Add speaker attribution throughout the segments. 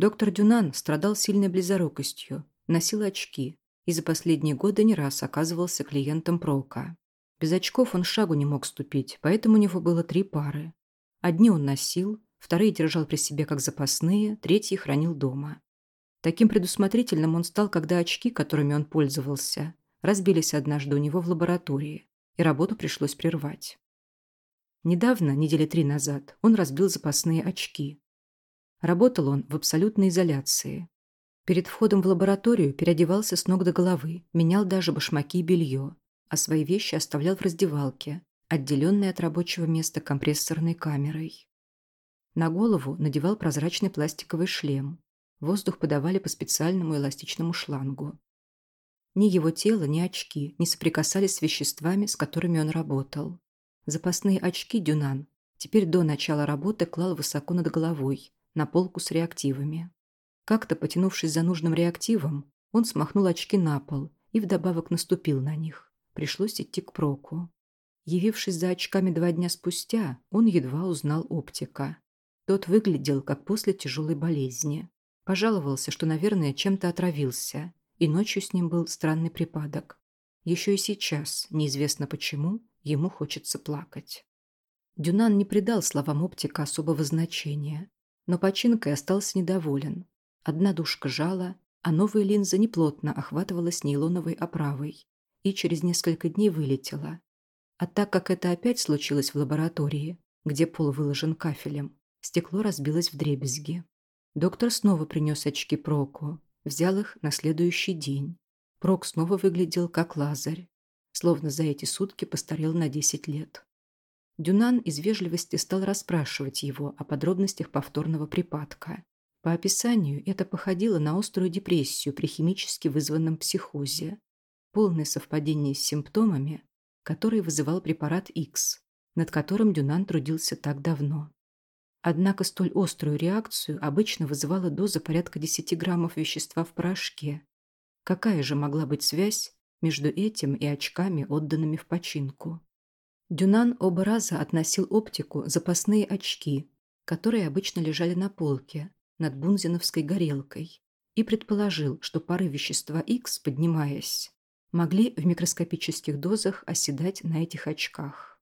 Speaker 1: Доктор Дюнан страдал сильной близорукостью, носил очки и за последние годы не раз оказывался клиентом Прока. Без очков он шагу не мог ступить, поэтому у него было три пары. Одни он носил, вторые держал при себе как запасные, третьи хранил дома. Таким предусмотрительным он стал, когда очки, которыми он пользовался, разбились однажды у него в лаборатории, и работу пришлось прервать. Недавно, недели три назад, он разбил запасные очки. Работал он в абсолютной изоляции. Перед входом в лабораторию переодевался с ног до головы, менял даже башмаки и белье, а свои вещи оставлял в раздевалке, отделенной от рабочего места компрессорной камерой. На голову надевал прозрачный пластиковый шлем. Воздух подавали по специальному эластичному шлангу. Ни его тело, ни очки не соприкасались с веществами, с которыми он работал. Запасные очки Дюнан теперь до начала работы клал высоко над головой, на полку с реактивами. Как-то, потянувшись за нужным реактивом, он смахнул очки на пол и вдобавок наступил на них. Пришлось идти к проку. Явившись за очками два дня спустя, он едва узнал оптика. Тот выглядел, как после тяжелой болезни. Пожаловался, что, наверное, чем-то отравился, и ночью с ним был странный припадок. Еще и сейчас, неизвестно почему, ему хочется плакать. Дюнан не придал словам оптика особого значения, но починкой остался недоволен. Одна душка жала, а новая линза неплотно охватывалась нейлоновой оправой и через несколько дней вылетела. А так как это опять случилось в лаборатории, где пол выложен кафелем, стекло разбилось в дребезги. Доктор снова принес очки Проку, Взял их на следующий день. Прок снова выглядел как Лазарь, словно за эти сутки постарел на 10 лет. Дюнан из вежливости стал расспрашивать его о подробностях повторного припадка. По описанию это походило на острую депрессию при химически вызванном психозе. Полное совпадение с симптомами, которые вызывал препарат X, над которым Дюнан трудился так давно. Однако столь острую реакцию обычно вызывала доза порядка 10 граммов вещества в порошке. Какая же могла быть связь между этим и очками, отданными в починку? Дюнан оба раза относил оптику запасные очки, которые обычно лежали на полке над бунзиновской горелкой, и предположил, что пары вещества X, поднимаясь, могли в микроскопических дозах оседать на этих очках.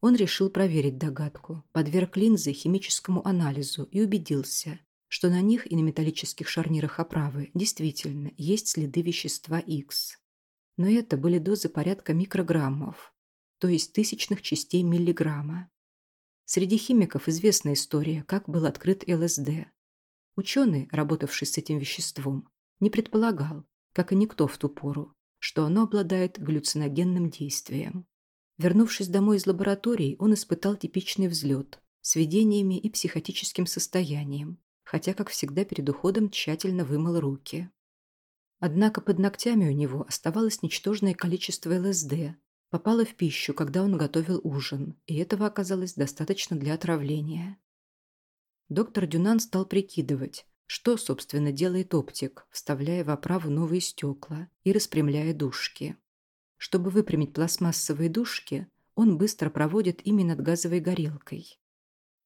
Speaker 1: Он решил проверить догадку, подверг линзы химическому анализу и убедился, что на них и на металлических шарнирах оправы действительно есть следы вещества X. Но это были дозы порядка микрограммов, то есть тысячных частей миллиграмма. Среди химиков известна история, как был открыт ЛСД. Ученый, работавший с этим веществом, не предполагал, как и никто в ту пору, что оно обладает галлюциногенным действием. Вернувшись домой из лаборатории, он испытал типичный взлет с видениями и психотическим состоянием, хотя, как всегда, перед уходом тщательно вымыл руки. Однако под ногтями у него оставалось ничтожное количество ЛСД, попало в пищу, когда он готовил ужин, и этого оказалось достаточно для отравления. Доктор Дюнан стал прикидывать, что, собственно, делает оптик, вставляя в оправу новые стекла и распрямляя дужки. Чтобы выпрямить пластмассовые дужки, он быстро проводит ими над газовой горелкой.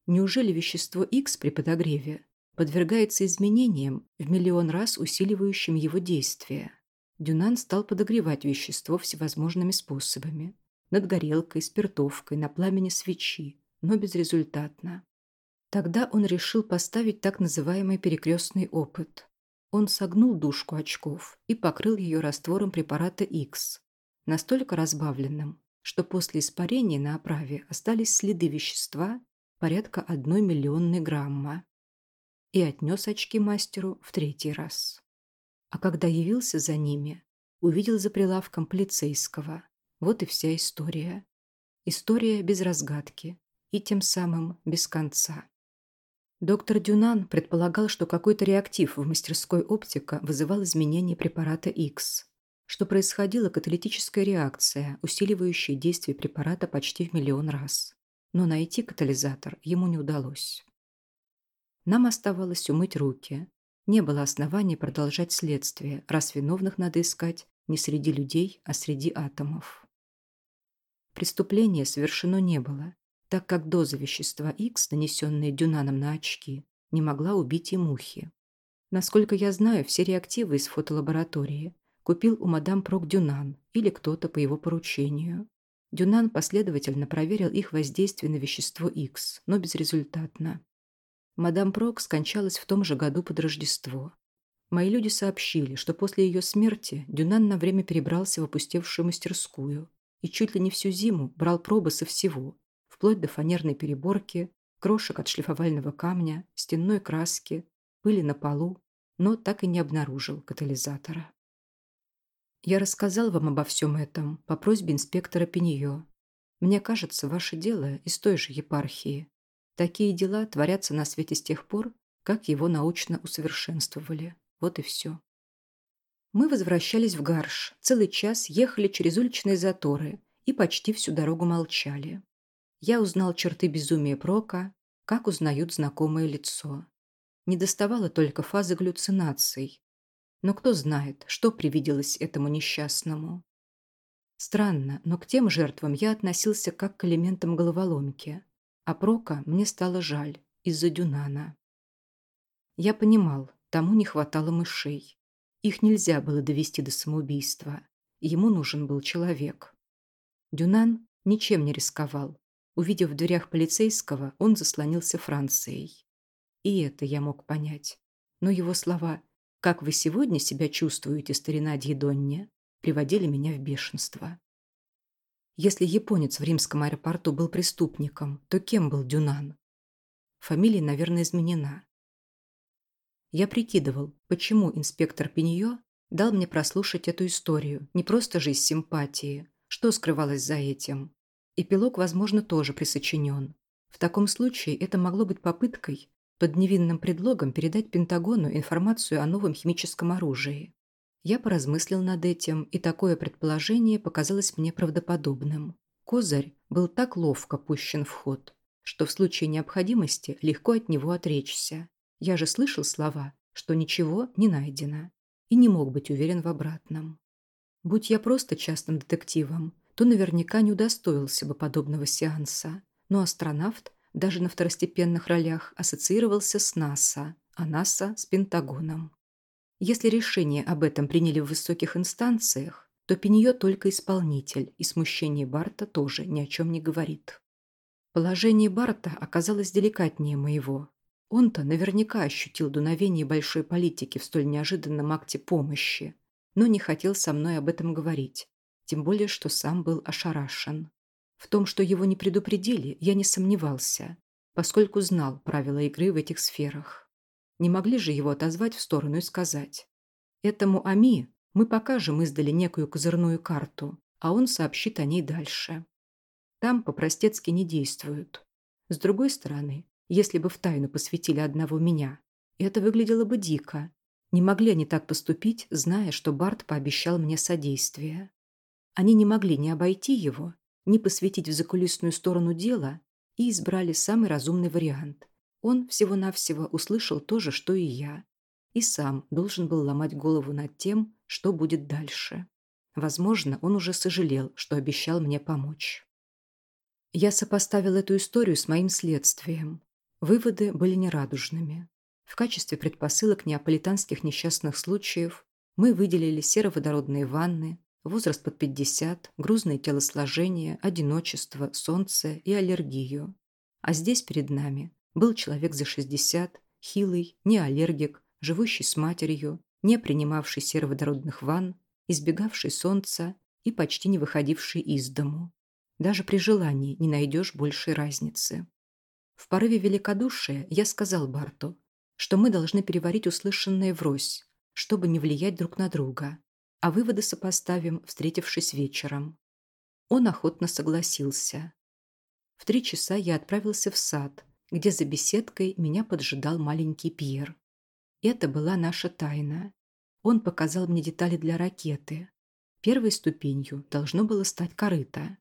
Speaker 1: Неужели вещество X при подогреве подвергается изменениям, в миллион раз усиливающим его действие? Дюнан стал подогревать вещество всевозможными способами. Над горелкой, спиртовкой, на пламени свечи, но безрезультатно. Тогда он решил поставить так называемый перекрестный опыт. Он согнул дужку очков и покрыл ее раствором препарата X, настолько разбавленным, что после испарения на оправе остались следы вещества порядка одной миллионной грамма. И отнес очки мастеру в третий раз. А когда явился за ними, увидел за прилавком полицейского. Вот и вся история. История без разгадки и тем самым без конца. Доктор Дюнан предполагал, что какой-то реактив в мастерской оптика вызывал изменение препарата X что происходила каталитическая реакция, усиливающая действие препарата почти в миллион раз. Но найти катализатор ему не удалось. Нам оставалось умыть руки. Не было оснований продолжать следствие, раз виновных надо искать не среди людей, а среди атомов. Преступления совершено не было, так как доза вещества X, нанесенная Дюнаном на очки, не могла убить и мухи. Насколько я знаю, все реактивы из фотолаборатории купил у мадам Прок Дюнан или кто-то по его поручению. Дюнан последовательно проверил их воздействие на вещество X, но безрезультатно. Мадам Прок скончалась в том же году под Рождество. Мои люди сообщили, что после ее смерти Дюнан на время перебрался в опустевшую мастерскую и чуть ли не всю зиму брал пробы со всего, вплоть до фанерной переборки, крошек от шлифовального камня, стенной краски, пыли на полу, но так и не обнаружил катализатора. Я рассказал вам обо всем этом по просьбе инспектора Пеньо. Мне кажется, ваше дело из той же епархии. Такие дела творятся на свете с тех пор, как его научно усовершенствовали. Вот и все. Мы возвращались в Гарш, целый час ехали через уличные заторы и почти всю дорогу молчали. Я узнал черты безумия Прока, как узнают знакомое лицо. Не доставало только фазы галлюцинаций. Но кто знает, что привиделось этому несчастному. Странно, но к тем жертвам я относился как к элементам головоломки, а Прока мне стало жаль из-за Дюнана. Я понимал, Тому не хватало мышей. Их нельзя было довести до самоубийства. Ему нужен был человек. Дюнан ничем не рисковал. Увидев в дверях полицейского, он заслонился Францией. И это я мог понять. Но его слова «Как вы сегодня себя чувствуете, старина Дьедонне?» приводили меня в бешенство. Если японец в римском аэропорту был преступником, то кем был Дюнан? Фамилия, наверное, изменена. Я прикидывал, почему инспектор Пиньо дал мне прослушать эту историю, не просто жизнь симпатии, что скрывалось за этим. Эпилог, возможно, тоже присочинен. В таком случае это могло быть попыткой под невинным предлогом передать Пентагону информацию о новом химическом оружии. Я поразмыслил над этим, и такое предположение показалось мне правдоподобным. Козырь был так ловко пущен в ход, что в случае необходимости легко от него отречься. Я же слышал слова, что ничего не найдено, и не мог быть уверен в обратном. Будь я просто частным детективом, то наверняка не удостоился бы подобного сеанса. Но астронавт даже на второстепенных ролях ассоциировался с НАСА, а НАСА с Пентагоном. Если решение об этом приняли в высоких инстанциях, то Пиньо только исполнитель, и смущение Барта тоже ни о чем не говорит. Положение Барта оказалось деликатнее моего, он-то наверняка ощутил дуновение большой политики в столь неожиданном акте помощи, но не хотел со мной об этом говорить, тем более, что сам был ошарашен. В том, что его не предупредили, я не сомневался, поскольку знал правила игры в этих сферах. Не могли же его отозвать в сторону и сказать. Этому Ами мы покажем издали некую козырную карту, а он сообщит о ней дальше. Там по-простецки не действуют. С другой стороны, если бы в тайну посвятили одного меня. Это выглядело бы дико. Не могли они так поступить, зная, что Барт пообещал мне содействие. Они не могли не обойти его, не посвятить в закулисную сторону дела и избрали самый разумный вариант. Он всего-навсего услышал то же, что и я. И сам должен был ломать голову над тем, что будет дальше. Возможно, он уже сожалел, что обещал мне помочь. Я сопоставил эту историю с моим следствием. Выводы были нерадужными. В качестве предпосылок неаполитанских несчастных случаев мы выделили сероводородные ванны, возраст под 50, грузное телосложение, одиночество, солнце и аллергию. А здесь перед нами был человек за 60, хилый, не аллергик, живущий с матерью, не принимавший сероводородных ванн, избегавший солнца и почти не выходивший из дому. Даже при желании не найдешь большей разницы. В порыве великодушия я сказал Барту, что мы должны переварить услышанное врозь, чтобы не влиять друг на друга, а выводы сопоставим, встретившись вечером. Он охотно согласился. В три часа я отправился в сад, где за беседкой меня поджидал маленький Пьер. Это была наша тайна. Он показал мне детали для ракеты. Первой ступенью должно было стать корыто.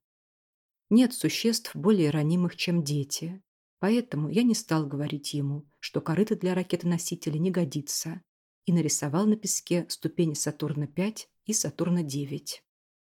Speaker 1: Нет существ более ранимых, чем дети. Поэтому я не стал говорить ему, что корыто для ракетоносителя не годится, и нарисовал на песке ступени Сатурна-5 и Сатурна-9.